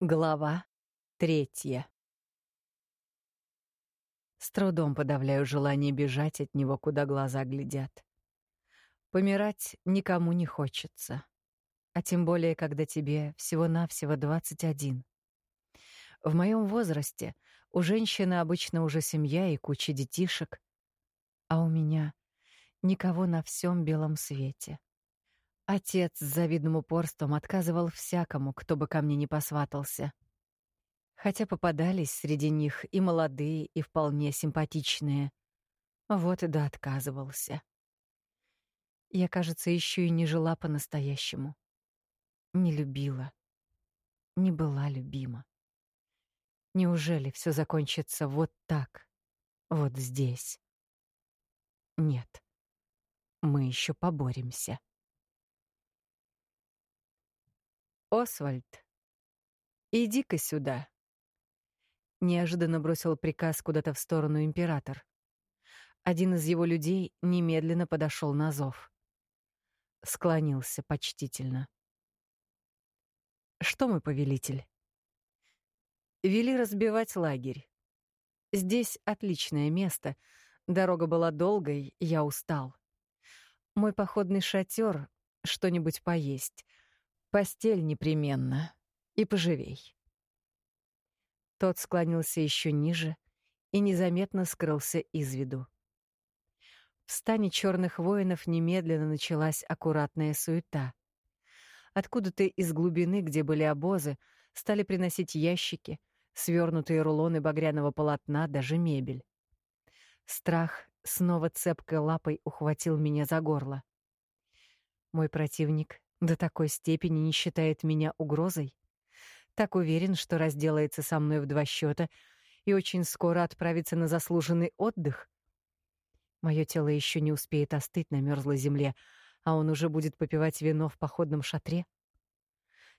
Глава третья. С трудом подавляю желание бежать от него, куда глаза глядят. Помирать никому не хочется. А тем более, когда тебе всего-навсего 21. В моем возрасте у женщины обычно уже семья и куча детишек. А у меня никого на всем белом свете. Отец с завидным упорством отказывал всякому, кто бы ко мне не посватался. Хотя попадались среди них и молодые, и вполне симпатичные. Вот и да отказывался. Я, кажется, еще и не жила по-настоящему. Не любила. Не была любима. Неужели все закончится вот так, вот здесь? Нет. Мы еще поборемся. Освальд, иди-ка сюда. Неожиданно бросил приказ куда-то в сторону император. Один из его людей немедленно подошел на зов. Склонился почтительно. Что мы, повелитель? Вели разбивать лагерь. Здесь отличное место. Дорога была долгой, я устал. Мой походный шатер, что-нибудь поесть — Постель непременно. И поживей. Тот склонился еще ниже и незаметно скрылся из виду. В стане черных воинов немедленно началась аккуратная суета. Откуда-то из глубины, где были обозы, стали приносить ящики, свернутые рулоны багряного полотна, даже мебель. Страх снова цепкой лапой ухватил меня за горло. Мой противник до такой степени не считает меня угрозой? Так уверен, что разделается со мной в два счета и очень скоро отправится на заслуженный отдых? Мое тело еще не успеет остыть на мерзлой земле, а он уже будет попивать вино в походном шатре?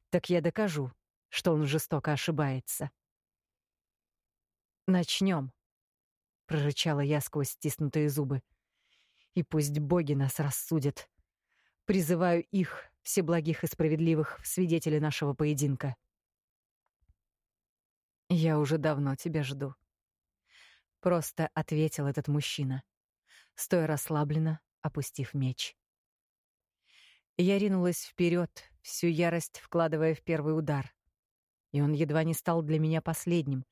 Так я докажу, что он жестоко ошибается. Начнем, прорычала я сквозь стиснутые зубы. И пусть боги нас рассудят. Призываю их, всеблагих и справедливых, в свидетели нашего поединка. «Я уже давно тебя жду», — просто ответил этот мужчина, стоя расслабленно, опустив меч. Я ринулась вперед, всю ярость вкладывая в первый удар. И он едва не стал для меня последним,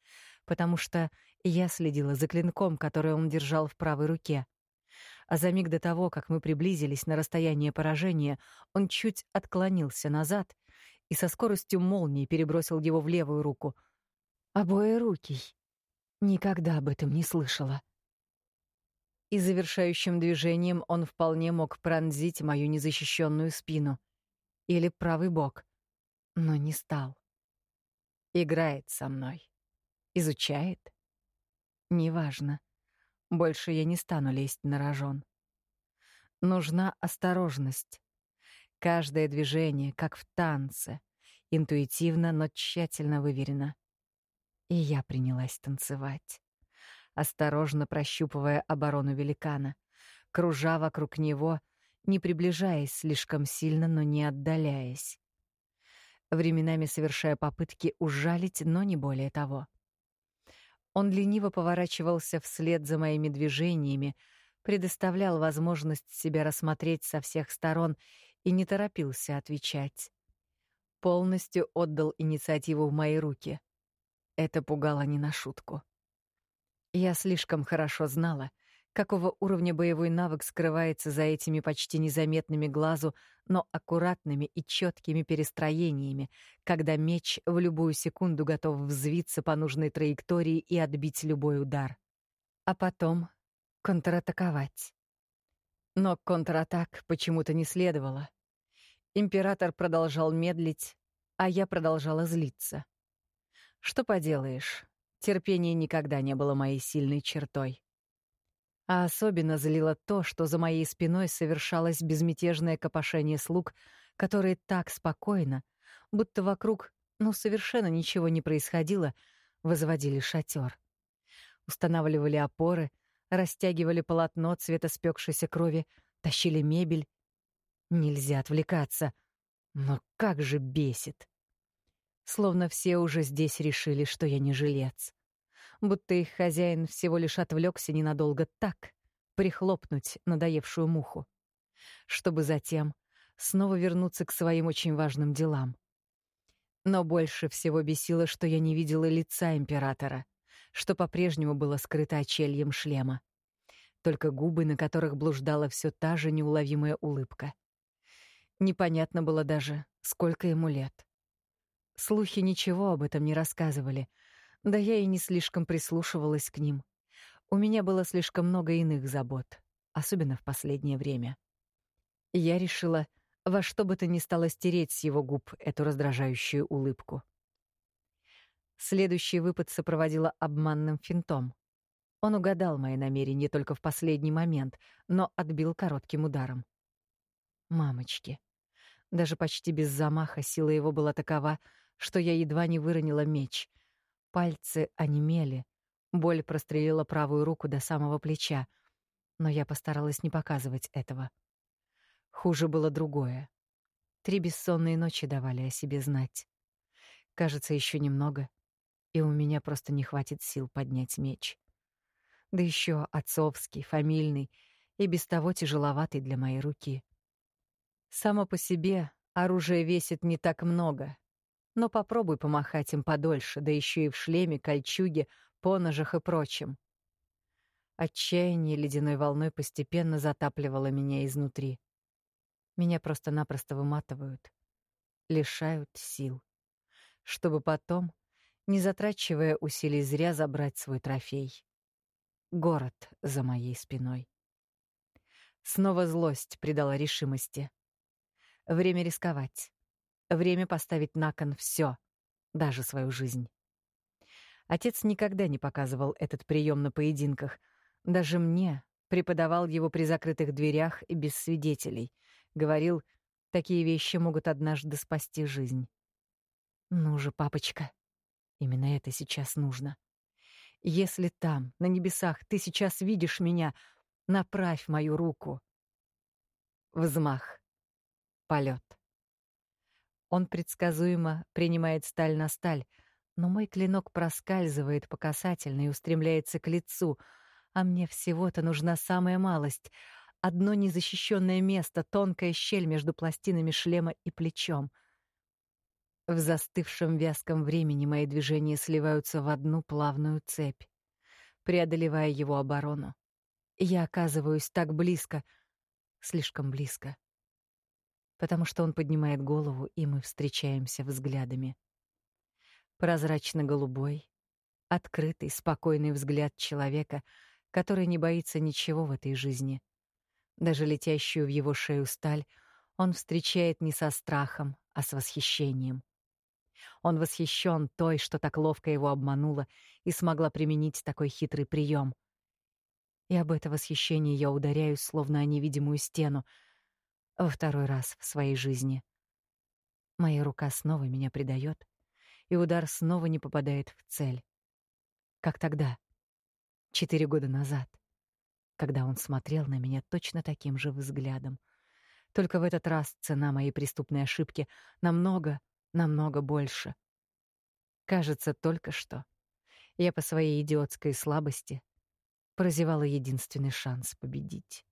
потому что я следила за клинком, который он держал в правой руке. А за миг до того, как мы приблизились на расстояние поражения, он чуть отклонился назад и со скоростью молнии перебросил его в левую руку. Обоерукий. Никогда об этом не слышала. И завершающим движением он вполне мог пронзить мою незащищенную спину или правый бок, но не стал. Играет со мной. Изучает. Неважно. Больше я не стану лезть на рожон. Нужна осторожность. Каждое движение, как в танце, интуитивно, но тщательно выверено. И я принялась танцевать, осторожно прощупывая оборону великана, кружа вокруг него, не приближаясь слишком сильно, но не отдаляясь. Временами совершая попытки ужалить, но не более того. Он лениво поворачивался вслед за моими движениями, предоставлял возможность себя рассмотреть со всех сторон и не торопился отвечать. Полностью отдал инициативу в мои руки. Это пугало не на шутку. Я слишком хорошо знала, какого уровня боевой навык скрывается за этими почти незаметными глазу, но аккуратными и четкими перестроениями, когда меч в любую секунду готов взвиться по нужной траектории и отбить любой удар. А потом контратаковать. Но контратак почему-то не следовало. Император продолжал медлить, а я продолжала злиться. Что поделаешь, терпение никогда не было моей сильной чертой. А особенно злило то, что за моей спиной совершалось безмятежное копошение слуг, которые так спокойно, будто вокруг, ну, совершенно ничего не происходило, возводили шатер. Устанавливали опоры, растягивали полотно цвета спекшейся крови, тащили мебель. Нельзя отвлекаться. Но как же бесит. Словно все уже здесь решили, что я не жилец. Будто их хозяин всего лишь отвлекся ненадолго так, прихлопнуть надоевшую муху, чтобы затем снова вернуться к своим очень важным делам. Но больше всего бесило, что я не видела лица императора, что по-прежнему было скрыто очельем шлема. Только губы, на которых блуждала все та же неуловимая улыбка. Непонятно было даже, сколько ему лет. Слухи ничего об этом не рассказывали, да я и не слишком прислушивалась к ним. У меня было слишком много иных забот, особенно в последнее время. Я решила во что бы то ни стало стереть с его губ эту раздражающую улыбку. Следующий выпад сопроводила обманным финтом. Он угадал мои намерения только в последний момент, но отбил коротким ударом. Мамочки. Даже почти без замаха сила его была такова, что я едва не выронила меч. Пальцы онемели, боль прострелила правую руку до самого плеча, но я постаралась не показывать этого. Хуже было другое. Три бессонные ночи давали о себе знать. Кажется, еще немного, и у меня просто не хватит сил поднять меч. Да еще отцовский, фамильный и без того тяжеловатый для моей руки. Само по себе оружие весит не так много, но попробуй помахать им подольше, да еще и в шлеме, кольчуге, поножах и прочем. Отчаяние ледяной волной постепенно затапливало меня изнутри. Меня просто-напросто выматывают, лишают сил, чтобы потом, не затрачивая усилий зря, забрать свой трофей. Город за моей спиной. Снова злость придала решимости. Время рисковать. Время поставить на кон все, даже свою жизнь. Отец никогда не показывал этот прием на поединках. Даже мне преподавал его при закрытых дверях и без свидетелей. Говорил, такие вещи могут однажды спасти жизнь. Ну же, папочка, именно это сейчас нужно. Если там, на небесах, ты сейчас видишь меня, направь мою руку. Взмах. Полет. Он предсказуемо принимает сталь на сталь, но мой клинок проскальзывает по касательной и устремляется к лицу, а мне всего-то нужна самая малость — одно незащищенное место, тонкая щель между пластинами шлема и плечом. В застывшем вязком времени мои движения сливаются в одну плавную цепь, преодолевая его оборону. Я оказываюсь так близко, слишком близко потому что он поднимает голову, и мы встречаемся взглядами. Прозрачно-голубой, открытый, спокойный взгляд человека, который не боится ничего в этой жизни. Даже летящую в его шею сталь он встречает не со страхом, а с восхищением. Он восхищен той, что так ловко его обманула и смогла применить такой хитрый прием. И об это восхищение я ударяюсь, словно о невидимую стену, во второй раз в своей жизни. Моя рука снова меня предает, и удар снова не попадает в цель. Как тогда, четыре года назад, когда он смотрел на меня точно таким же взглядом. Только в этот раз цена моей преступной ошибки намного, намного больше. Кажется, только что я по своей идиотской слабости прозевала единственный шанс победить.